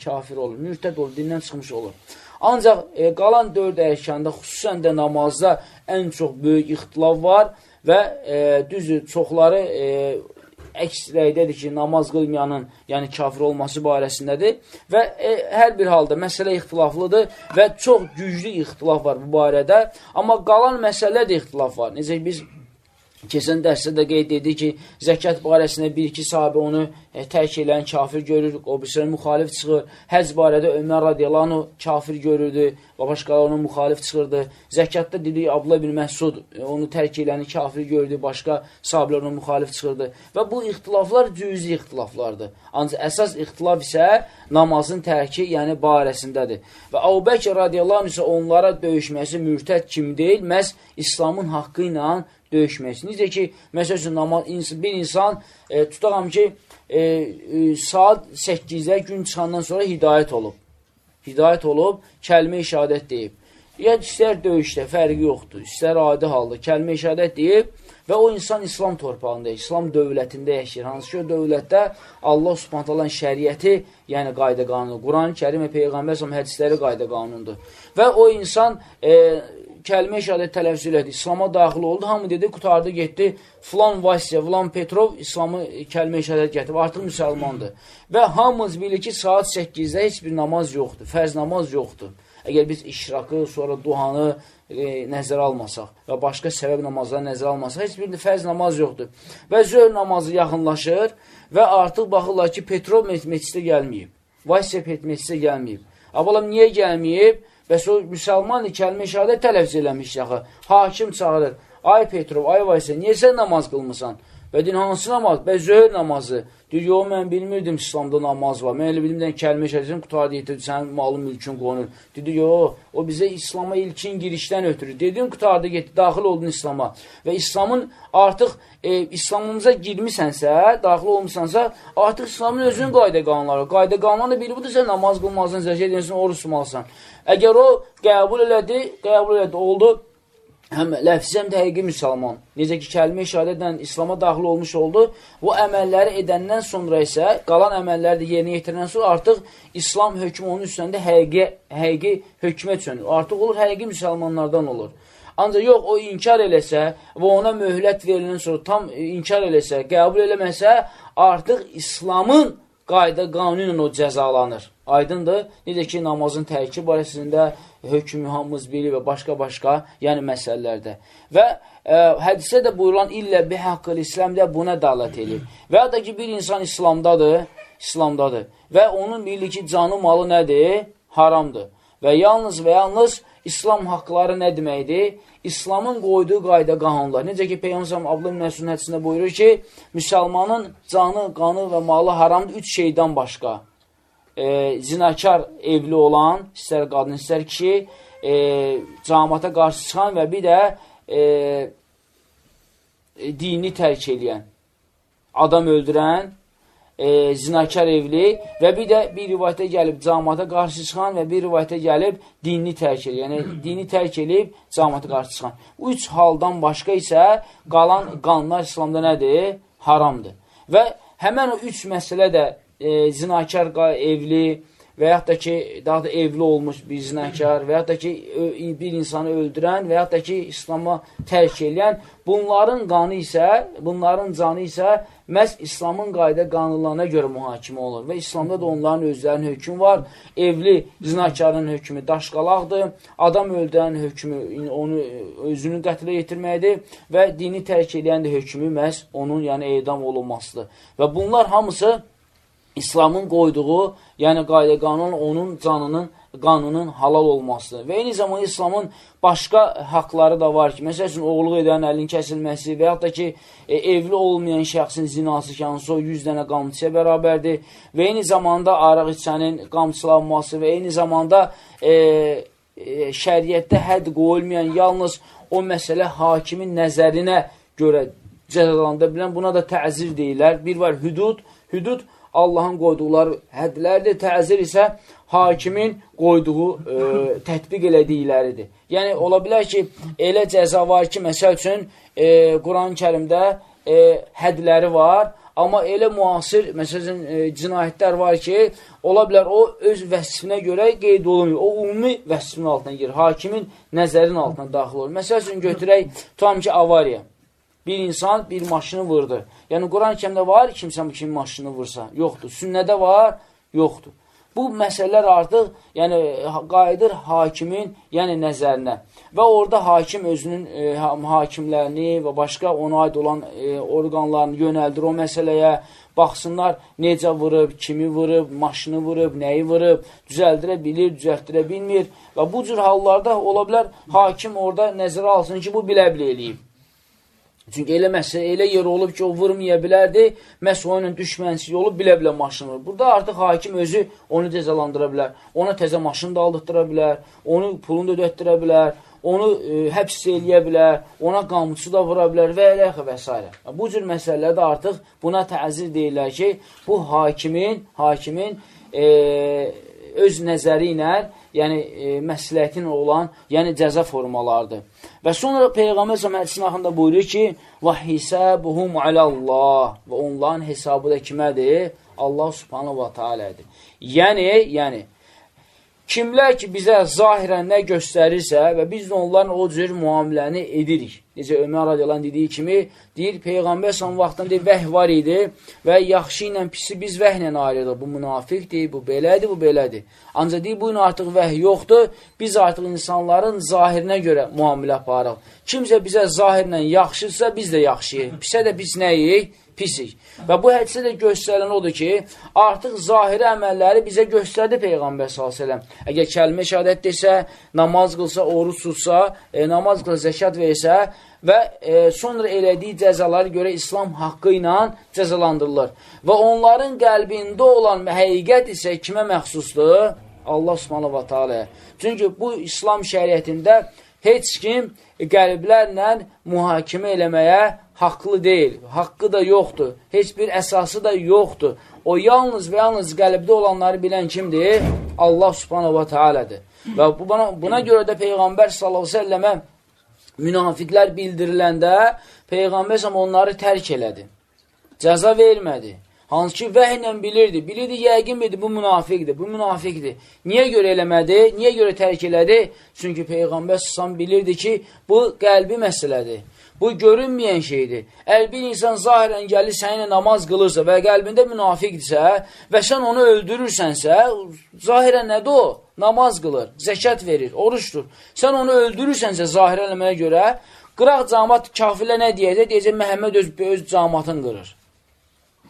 Kafir olur, mürtəd olur, dindən çıxmış olur. Ancaq e, qalan dörd ərkanda, xüsusən də namazda ən çox böyük ixtilaf var və e, düzdür, çoxları e, əks rəydədir ki, namaz qılmayanın, yəni kafir olması barəsindədir və e, hər bir halda məsələ ixtilaflıdır və çox güclü ixtilaf var bu barədə, amma qalan məsələ də ixtilaf var. Necə biz Keçən dərsdə də qeyd edir ki, zəkat barəsində bir-iki sahabə onu e, tərk eləyən kafir görür, birisinin müxalif çıxır. Həz barədə Ömər radiyalanu kafir görürdü və başqaları onun müxalif çıxırdı. Zəkatda dedik, Abla bin Məhsud e, onu tərk eləyəni kafir gördü, başqa sahabələr onun müxalif çıxırdı. Və bu ixtilaflar cüzi ixtilaflardır. Ancaq əsas ixtilaf isə namazın tərki, yəni barəsindədir. Və Əbu Bəkir radiyallahu isə onlara döyüşməsi mürtəd kimi deyil, məhz İslamın haqqı ilə döyüşmək. Necə ki, məsəl üçün, namaz, bir insan e, tutaqam ki, e, e, saat 8-də gün çıxandan sonra hidayət olub. Hidayət olub, kəlmə-i şəhadət deyib. Ya istər döyüşdə, fərqi yoxdur, istər adi halda kəlmə-i şəhadət deyib və o insan İslam torpağında, İslam dövlətində yaşayır. Hansı ki, o dövlətdə Allah subhantalan şəriəti, yəni qayda qanunu, Quran-ı kərim və Peyğəmbər hədisləri qayda qanundur. Və o insan e, kəlmə şəhadət tələffüz elədi, İslama daxil oldu, hamı dedi, qutardı, getdi, filan Vasya, filan Petrov İslamı kəlmə şəhadət gətirib, artıq müsəlmandır. Və hamımız bilir ki, saat 8-də heç bir namaz yoxdur, fərz namaz yoxdur. Əgər biz işrakı, sonra duhanı e, nəzərə almasaq və başqa səbəb namazları nəzərə almasaq, heç bir fərz namaz yoxdur. Və zöhr namazı yaxınlaşır və artıq baxırlar ki, Petrov meclisdə gəlməyib, Vasya meclisdə gəlməyib. Abalam, niyə gəlməyib? Bəs o müsəlman kəlmə şəhadət tələfz eləmiş yaxı. Hakim çağırır. Ay Petrov, ay Vaysə, niyə sən namaz qılmısan? Və din hansı namaz? Bə zöhr namazı. Deyir, yox, mən bilmirdim İslamda namaz var. Mən elə bildim, kəlmə şəhadətin qutardı yetirdi, sənin malın mülkün qonur. Dedi, yox, o bizə İslama ilkin girişdən ötürü. Dedim, qutardı getdi, daxil oldun İslama. Və İslamın artıq e, İslamımıza girmisənsə, daxil olmuşsansa, artıq İslamın özünün qayda qanunları. Qayda qanunları biri budur, sən namaz qılmazsan, zəkət edirsən, oruç tutmalısan. Əgər o qəbul elədi, qəbul elədi, oldu, həm ləfsi həm də həqiqi müsəlman. Necə ki, kəlmə şəhadətlə İslama daxil olmuş oldu. Bu əməlləri edəndən sonra isə, qalan əməlləri də yerinə yetirəndən sonra artıq İslam hökmü onun üstündə həqiqi, həqiqi hökmə çönür. Artıq olur, həqiqi müsəlmanlardan olur. Ancaq yox, o inkar eləsə və ona möhlət veriləndən sonra tam inkar eləsə, qəbul eləməsə, artıq İslamın qayda qanunu ilə o cəzalanır. Aydındır? Necə ki, namazın tərki barəsində hökmü hamımız bilir və başqa-başqa, yəni məsələlərdə. Və ə, e, hədisə də buyurulan illə bi haqqıl İslam da buna dalət edir. Və ya da ki, bir insan İslamdadır, İslamdadır və onun bilir ki, canı malı nədir? Haramdır. Və yalnız və yalnız İslam haqqları nə deməkdir? İslamın qoyduğu qayda qanunlar. Necə ki, Peyyəmsəm Abdülüm Məsudun hədisində buyurur ki, müsəlmanın canı, qanı və malı haramdır üç şeydən başqa. E, zinakar evli olan, istər qadın, istər kişi, e, camata qarşı çıxan və bir də e, dini tərk eləyən, adam öldürən, e, zinakar evli və bir də bir rivayətə gəlib camata qarşı çıxan və bir rivayətə gəlib dinini tərk edir. Yəni, dini tərk edib camata qarşı çıxan. Üç haldan başqa isə qalan qanlar İslamda nədir? Haramdır. Və həmən o üç məsələ də e, zinakar evli və yaxud da ki, daha da evli olmuş bir zinəkar və yaxud da ki, bir insanı öldürən və yaxud da ki, İslama tərk eləyən, bunların qanı isə, bunların canı isə məhz İslamın qayda qanunlarına görə mühakimə olur və İslamda da onların özlərinin hökmü var. Evli zinakarın hökmü daşqalaqdır, adam öldürən hökmü onu özünü qətlə yetirməkdir və dini tərk edən də hökmü məhz onun yəni edam olunmasıdır. Və bunlar hamısı İslamın qoyduğu, yəni qayda qanun onun canının, qanının halal olmasıdır. Və eyni zamanda İslamın başqa haqları da var ki, məsəl üçün, oğluq edən əlin kəsilməsi və yaxud da ki, e, evli olmayan şəxsin zinası ki, hansı o 100 dənə qamçıya bərabərdir və eyni zamanda araq içənin qamçılanması və eyni zamanda e, e, şəriətdə hədd qoyulmayan yalnız o məsələ hakimin nəzərinə görə cəzalandıra bilən, buna da təzir deyirlər. Bir var hüdud, hüdud Allahın qoyduqları hədlərdir, təzir isə hakimin qoyduğu e, tətbiq elədikləridir. Yəni, ola bilər ki, elə cəza var ki, məsəl üçün, e, Quran-ı kərimdə e, hədləri var, amma elə müasir, məsələn, e, cinayətlər var ki, ola bilər o öz vəsfinə görə qeyd olunmuyor. O, ümumi vəsfin altına girir, hakimin nəzərin altına daxil olur. Məsəl üçün, götürək, tutam ki, avariya. Bir insan bir maşını vurdu. Yəni, Quran-ı kəmdə var kimsə bu kimi maşını vursa? Yoxdur. Sünnədə var? Yoxdur. Bu məsələlər artıq yəni, qayıdır hakimin yəni, nəzərinə. Və orada hakim özünün e, hakimlərini və başqa ona aid olan e, orqanlarını yönəldir o məsələyə. Baxsınlar necə vurub, kimi vurub, maşını vurub, nəyi vurub, düzəldirə bilir, düzəltdirə bilmir. Və bu cür hallarda ola bilər hakim orada nəzərə alsın ki, bu bilə-bilə eləyib. Çünki elə məsələ, elə yer olub ki, o vurmaya bilərdi, məhz o ilə düşmənsiz olub, bilə-bilə maşını vurur. Burada artıq hakim özü onu cəzalandıra bilər, ona təzə maşını da aldıqdıra bilər, onu pulunu da ödətdirə bilər, onu e, həbs eləyə bilər, ona qamçı da vura bilər və elə və s. Bu cür məsələlərdə artıq buna təzir deyirlər ki, bu hakimin, hakimin e, öz nəzəri ilə yəni e, məsləhətin olan, yəni cəza formalardır. Və sonra Peyğəmbər s.ə.v axında buyurur ki, və hisabuhum alallah və onların hesabı da kimədir? Allah subhanahu wa ta'alədir. Yəni, yəni, Kimlər ki, bizə zahirən nə göstərirsə və biz onların o cür müamiləni edirik. Necə Ömər radiyalan dediyi kimi, deyir, Peyğəmbər son vaxtında deyir, vəh var idi və yaxşı ilə pisi biz vəhlə ayrılıq. Bu münafiqdir, bu belədir, bu belədir. Ancaq deyir, bu gün artıq vəh yoxdur, biz artıq insanların zahirinə görə müamilə aparıq. Kimsə bizə zahirlə yaxşıdırsa, biz də yaxşıyıq. Pisə də biz nəyik? Pisik. Və bu hədisə də göstərilən odur ki, artıq zahiri əməlləri bizə göstərdi Peyğəmbər s.ə.v. Əgər kəlmə şəhadət desə, namaz qılsa, oruç tutsa, e, namaz qılsa, zəkat versə və e, sonra elədiyi cəzaları görə İslam haqqı ilə cəzalandırılır. Və onların qəlbində olan həqiqət isə kimə məxsusdur? Allah subhanahu wa ta'ala. Çünki bu İslam şəriətində heç kim qəlblərlə mühakimə eləməyə haqlı deyil, haqqı da yoxdur, heç bir əsası da yoxdur. O yalnız və yalnız qəlbdə olanları bilən kimdir? Allah subhanahu wa ta'alədir. Və buna, buna görə də Peyğəmbər s.ə.və münafiqlər bildiriləndə Peyğəmbər onları tərk elədi. Cəza vermədi. Hansı ki, vəhlə bilirdi. Bilirdi, yəqin bildi, bu münafiqdir, bu münafiqdir. Niyə görə eləmədi? Niyə görə tərk elədi? Çünki Peyğəmbər s.ə.v bilirdi ki, bu qəlbi məsələdir. Bu görünməyən şeydir. Əgər bir insan zahirən gəlir səninlə namaz qılırsa və qəlbində münafiqdirsə və sən onu öldürürsənsə, zahirən nədir o? Namaz qılır, zəkat verir, oruçdur. Sən onu öldürürsənsə zahirən eləməyə görə, qıraq camat kafirlə nə deyəcək? Deyəcək, Məhəmməd öz, öz camatını qırır.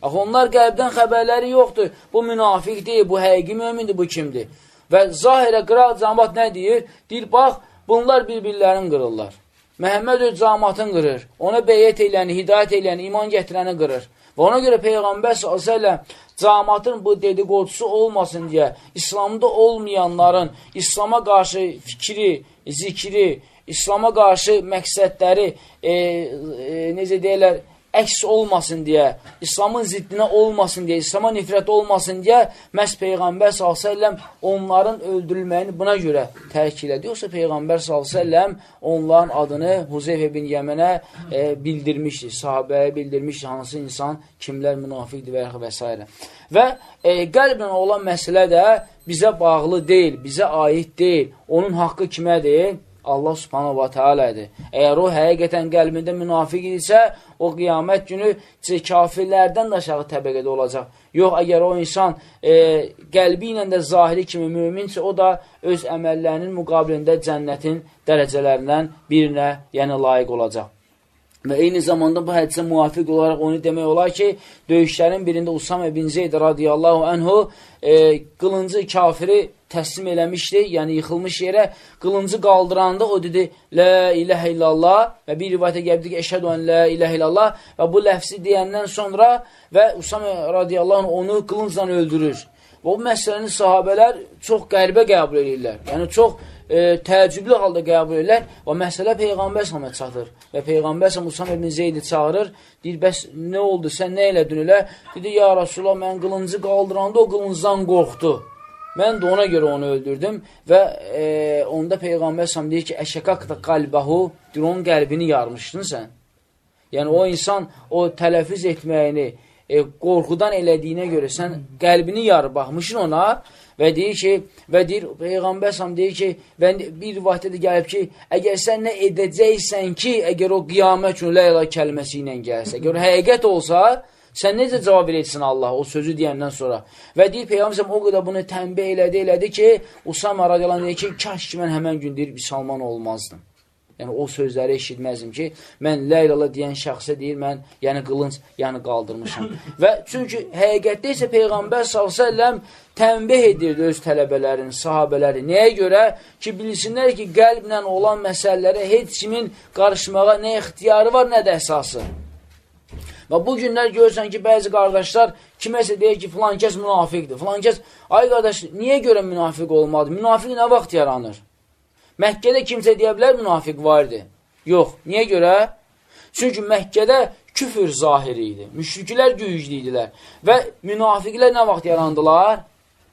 Axı, onlar qəlbdən xəbərləri yoxdur. Bu münafiq deyil, bu həqiqi mümindir, bu kimdir? Və zahirə qıraq camat nə deyir? Deyir, bax, bunlar bir-birlərini qırırlar. Məhəmməd öz camatını qırır. Ona beyyət eyləni, hidayət eyləni, iman gətirəni qırır. Və ona görə Peyğəmbər s.ə.v camatın bu dedikodusu olmasın deyə İslamda olmayanların İslama qarşı fikri, zikri, İslama qarşı məqsədləri, e, e, necə deyirlər, əks olmasın deyə, İslamın ziddinə olmasın deyə, İslama nifrət olmasın deyə məhz Peyğəmbər s.ə.v onların öldürülməyini buna görə tərk elədi. Yoxsa Peyğəmbər s.ə.v onların adını Huzeyf ibn Yəmənə e, bildirmişdi, sahabəyə bildirmişdi, hansı insan, kimlər münafiqdir və, və s. Və e, qəlblə olan məsələ də bizə bağlı deyil, bizə aid deyil. Onun haqqı kimədir? Allah subhanahu wa ta'alədir. Əgər o həqiqətən qəlbində münafiq idisə, o qiyamət günü kafirlərdən də aşağı təbəqədə olacaq. Yox, əgər o insan e, qəlbi ilə də zahiri kimi müminsə, o da öz əməllərinin müqabilində cənnətin dərəcələrindən birinə, yəni layiq olacaq. Və eyni zamanda bu hədisə müvafiq olaraq onu demək olar ki, döyüşlərin birində Usam ibn Zeyd radiyallahu anhu e, qılıncı kafiri təslim eləmişdi, yəni yıxılmış yerə qılıncı qaldıranda o dedi, Lə iləhə illallah və bir rivayətə gəldi ki, əşhədu ən lə iləhə illallah və bu ləfsi deyəndən sonra və Usam radiyallahu anh onu qılıncla öldürür. Və bu məsələni sahabələr çox qəribə qəbul edirlər. Yəni, çox e, təəccüblü halda qəbul edirlər və məsələ Peyğəmbər s.ə.və çatır. Və Peyğəmbər s.ə.və Musam ibn Zeydi çağırır, deyir, bəs nə oldu, sən nə elədin elə? Dedi, ya Rasulullah, mən qılıncı qaldıranda o qılıncdan qorxdu. Mən də ona görə onu öldürdüm və e, onda Peyğəmbər s.ə.və deyir ki, əşəkaqda qalbəhu, deyir, onun qəlbini yarmışdın sən. Yəni, o insan o tələfiz etməyini, e, qorxudan elədiyinə görə sən qəlbini yarı baxmışsın ona Və deyir ki, və deyir, Peyğəmbər sam deyir ki, və bir rivayətdə də gəlib ki, əgər sən nə edəcəksən ki, əgər o qiyamət günü lə kəlməsi ilə gəlsə, əgər həqiqət olsa, sən necə cavab verəcəksən Allah o sözü deyəndən sonra? Və deyir, Peyğəmbər o qədər bunu tənbih elədi, elədi ki, Usama radiyalan deyir ki, kaş ki, mən həmən gün deyir, bir salman olmazdım. Yəni, o sözləri eşitməzdim ki, mən lə ilə deyən şəxsə deyir, mən yəni qılınc, yəni qaldırmışam. Və çünki həqiqətdə isə Peyğəmbər s.ə.v tənbih edirdi öz tələbələrini, sahabələri. Nəyə görə? Ki, bilsinlər ki, qəlblə olan məsələlərə heç kimin qarışmağa nə ixtiyarı var, nə də əsası. Və bu günlər görürsən ki, bəzi qardaşlar kiməsə deyir ki, filan kəs münafiqdir. Filan kəs, ay qardaş, niyə görə münafiq olmadı? Münafiq nə vaxt yaranır? Məkkədə kimsə deyə bilər, münafiq var idi. Yox. Niyə görə? Çünki Məkkədə küfür zahiri idi. Müşriklər güclü idilər. Və münafiqlər nə vaxt yarandılar?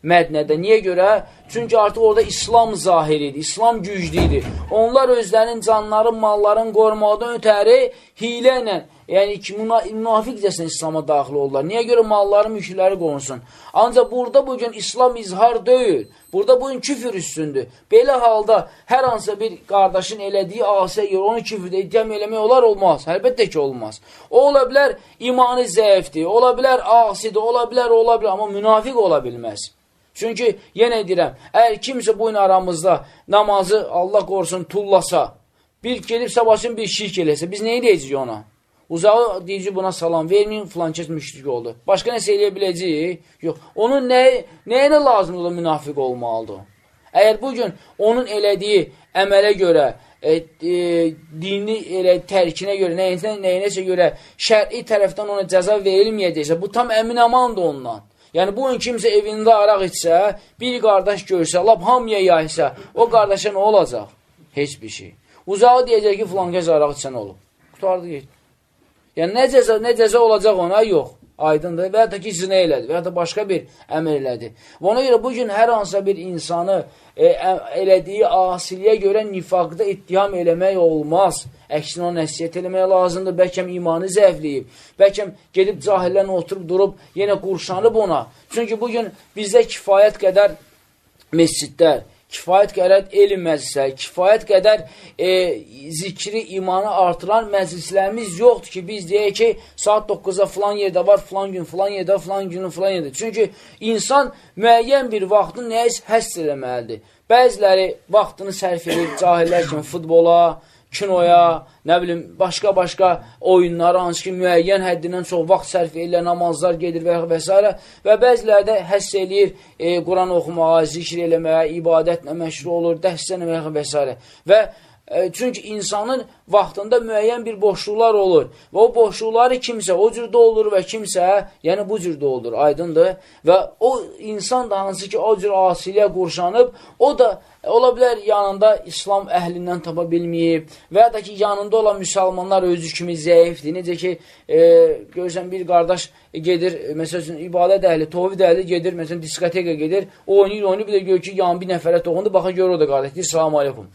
Mədnədə. Niyə görə? Çünki artıq orada İslam zahiri idi, İslam güclü idi. Onlar özlərinin canların, malların qormaqdan ötəri hilə ilə Yəni ki, münafiqcəsinə İslama daxil olurlar. Niyə görə malları, mülkləri qorunsun? Ancaq burada bugün İslam izhar deyil. Burada bugün küfür üstündür. Belə halda hər hansısa bir qardaşın elədiyi asiyə görə onu küfürdə iddiyam eləmək olar, olmaz. Əlbəttə ki, olmaz. O ola bilər imanı zəifdir, ola bilər asidir, ola bilər, ola bilər, amma münafiq ola bilməz. Çünki yenə deyirəm, əgər kimsə bu gün aramızda namazı Allah qorusun tullasa, bir gedib sabahsın bir şirk eləsə, biz nə edəcəyik ona? Uzağı deyici buna salam verməyin, filan kəs müşrik oldu. Başqa nəsə eləyə biləcəyik? Yox. Onun nə, nəyinə lazımdır münafiq olmalıdır? Əgər bugün onun elədiyi əmələ görə, e, e, dini elə tərkinə görə, nəyinə, nəyinəsə görə şəri tərəfdən ona cəza verilməyəcəksə, bu tam əmin amandır ondan. Yəni, bu gün kimsə evində araq içsə, bir qardaş görsə, lap hamıya yaysa, o qardaşa nə olacaq? Heç bir şey. Uzağı deyəcək ki, filan kəs araq içsən olub. Qutardı getdi. Yəni, nə cəza, nə cəza olacaq ona? Yox. Aydındır. Və ya da ki, zinə elədi və ya da başqa bir əmr elədi. Və ona görə bugün hər hansısa bir insanı e, elədiyi asiliyə görə nifaqda ittiham eləmək olmaz. Əksinə o nəsiyyət eləmək lazımdır. Bəlkəm imanı zəfləyib. Bəlkəm gedib cahillərlə oturub durub yenə qurşanıb ona. Çünki bugün bizdə kifayət qədər mescidlər, kifayət qədər elm məclisləri, kifayət qədər e, zikri, imanı artıran məclislərimiz yoxdur ki, biz deyək ki, saat 9-da filan yerdə var, filan gün, filan yerdə, filan günün, filan yerdə. Çünki insan müəyyən bir vaxtını nəyiz həsr eləməlidir. Bəziləri vaxtını sərf edir cahillər kimi futbola, kinoya, nə bilim, başqa-başqa oyunlara, hansı ki, müəyyən həddindən çox vaxt sərf edirlər, namazlar gedir və, və s. Və bəziləri də həss eləyir e, Quran oxumağa, zikr eləməyə, ibadətlə məşğul olur, dəhsən eləməyə və s. Və çünki insanın vaxtında müəyyən bir boşluqlar olur və o boşluqları kimsə o cür doldur və kimsə, yəni bu cür doldur, aydındır. Və o insan da hansı ki, o cür asiliyə qurşanıb, o da ola bilər yanında İslam əhlindən tapa bilməyib və ya da ki, yanında olan müsəlmanlar özü kimi zəifdir. Necə ki, e, görürsən, bir qardaş gedir, məsəl üçün, ibadət əhli, tovid əhli gedir, məsələn, diskoteka gedir, oynayır, oynayır, bir də gör ki, yan bir nəfərə toxundu, baxa gör o da qardaş, deyir, salamu aleykum.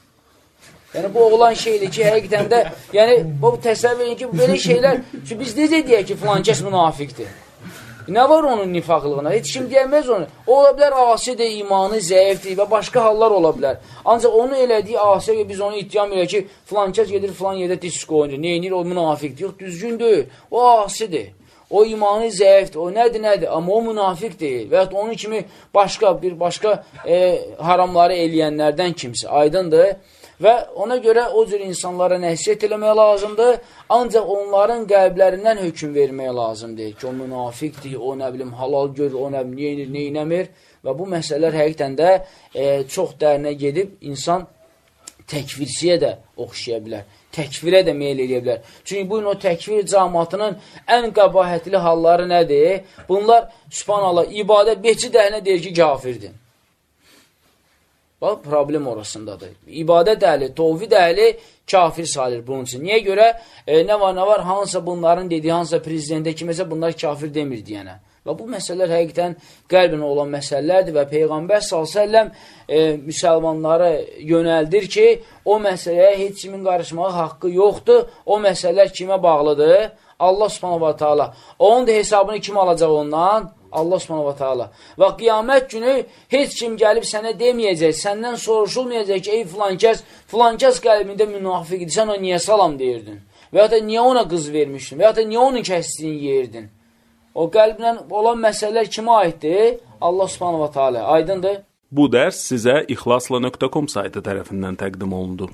Yəni bu olan şeydir ki, həqiqətən də, yəni bu təsəvvür edin ki, belə şeylər, ki, biz necə deyək ki, filan kəs münafiqdir? Nə var onun nifaqlığına? Heç kim deyəməz onu. O ola bilər asidir, imanı zəifdir və başqa hallar ola bilər. Ancaq onu elədiyi asiyə və biz onu ittiham elə ki, filan kəs gedir filan yerdə disko oynayır. Neynir? O münafiqdir. Yox, düzgündür. O asidir. O imanı zəifdir, o nədir, nədir, amma o münafiq deyil. Və yaxud onun kimi başqa, bir başqa e, haramları eləyənlərdən kimsə, aydındır. Və ona görə o cür insanlara nəsiyyət eləmək lazımdır, ancaq onların qəlblərindən hökum vermək lazımdır ki, o münafiqdir, o nə bilim halal görür, o nə bilim, neynəmir və bu məsələlər həqiqətən də e, çox dərinə gedib insan təkvirsiyə də oxşaya bilər, təkvirə də meyl edə bilər. Çünki bugün o təkvir cəmatının ən qəbahətli halları nədir? Bunlar, subhanallah, ibadət beçi dərinə deyir ki, kafirdir. Bax, problem orasındadır. İbadət əhli, tovhid əhli kafir sayılır bunun üçün. Niyə görə? E, nə var, nə var? Hansısa bunların dediyi, hansısa prezidentə kiməsə bunlar kafir demir deyənə. Və bu məsələlər həqiqətən qəlbinə olan məsələlərdir və Peyğəmbər s.ə.v e, müsəlmanları yönəldir ki, o məsələyə heç kimin qarışmağı haqqı yoxdur. O məsələlər kimə bağlıdır? Allah subhanahu ta'ala. Onun da hesabını kim alacaq ondan? Allah subhanahu ta'ala. Və qiyamət günü heç kim gəlib sənə deməyəcək, səndən soruşulmayacaq ki, ey filan kəs, filan kəs qəlbində münafiqdir, sən o niyə salam deyirdin? Və ya da niyə ona qız vermişdin? Və ya da niyə onun kəsdiyini yeyirdin? O qəlblə olan məsələlər kimə aiddir? Allah subhanahu wa ta'ala. Aydındır? Bu dərs sizə ixlasla.com saytı tərəfindən təqdim olundu.